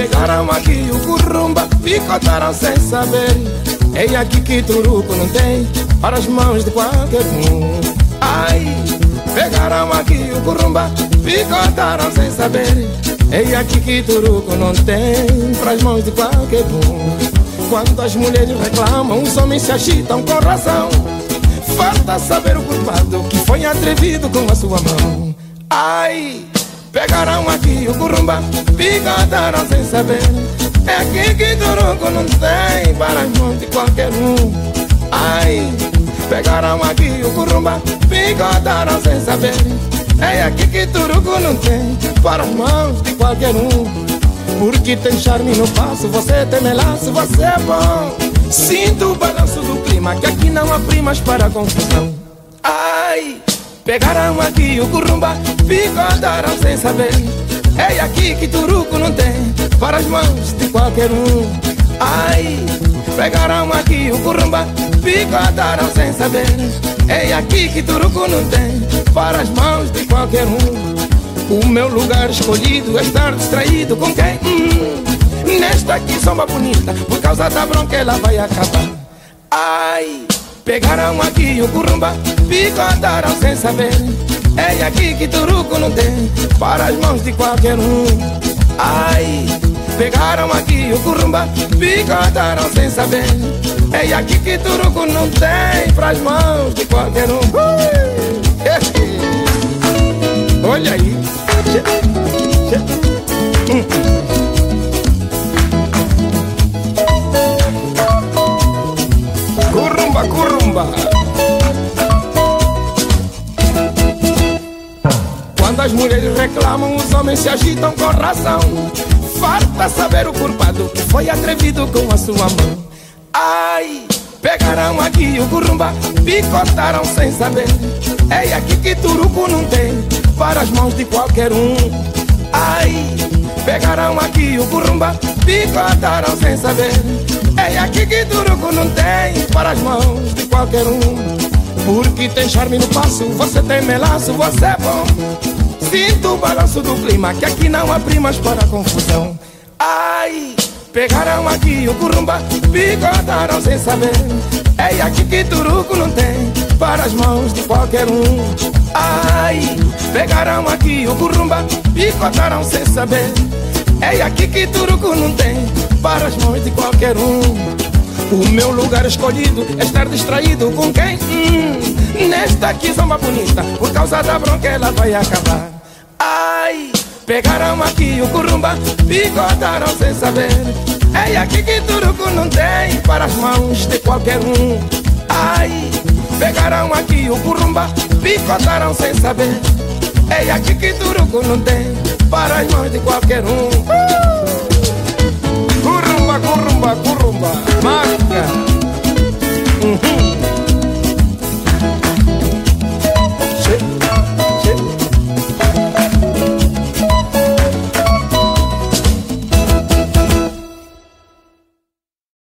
Pegaram aqui o currumba, picotaram sem saber. Ei, aqui que turuco não tem para as mãos de qualquer um. Ai, pegaram aqui o currumba, picotaram sem saber. Ei, aqui que turuco não tem para as mãos de qualquer um. Quando as mulheres reclamam, os homens se agitam com razão. Falta saber o culpado que foi atrevido com a sua mão. Ai, pegaram aqui o curumba, picotaram sem saber. É aqui que Turuco não tem para as mãos de qualquer um. Ai, pegaram aqui o curumba, picotaram sem saber. É aqui que Turuco não tem para as mãos de qualquer um. Porque tem charme no passo, você tem melaço, você é bom. Sinto o balanço do clima, que aqui não há primas para confusão. Ai, pegaram aqui o curumba, picotaram sem saber. É aqui que Turuco não tem para as mãos de qualquer um. Ai, pegaram aqui o curumba, picotaram sem saber. É aqui que Turuco não tem para as mãos de qualquer um. O meu lugar escolhido é estar distraído com quem? Hum, nesta aqui samba bonita, por causa da bronca ela vai acabar. Ai, pegaram aqui o curumba, picotaram sem saber. É aqui que Turuco não tem, para as mãos de qualquer um. Ai, pegaram aqui o curumba, picotaram sem saber. É aqui que Turuco não tem, para as mãos de qualquer um. Olha reclamam, os homens se agitam com razão. Falta saber o culpado que foi atrevido com a sua mão. Ai, pegaram aqui o curumba, picotaram sem saber. É aqui que Turuco não tem para as mãos de qualquer um. Ai, pegaram aqui o curumba, picotaram sem saber. É aqui que Turuco não tem para as mãos de qualquer um. Porque tem charme no passo, você tem melaço, você é bom. Sinto o balanço do clima, que aqui não há primas para confusão. Ai, pegaram aqui o curumba, picotaram sem saber. É aqui que Turuco não tem para as mãos de qualquer um. Ai, pegaram aqui o curumba, picotaram sem saber. É aqui que Turuco não tem para as mãos de qualquer um. O meu lugar escolhido é estar distraído com quem? Hum, nesta aqui samba bonita, por causa da bronca ela vai acabar. Ai, pegaram aqui o curumba, picotaram sem saber. É aqui que Turuco não tem para as mãos de qualquer um. Ai, pegaram aqui o curumba, picotaram sem saber. É aqui que Turuco não tem para as mãos de qualquer um.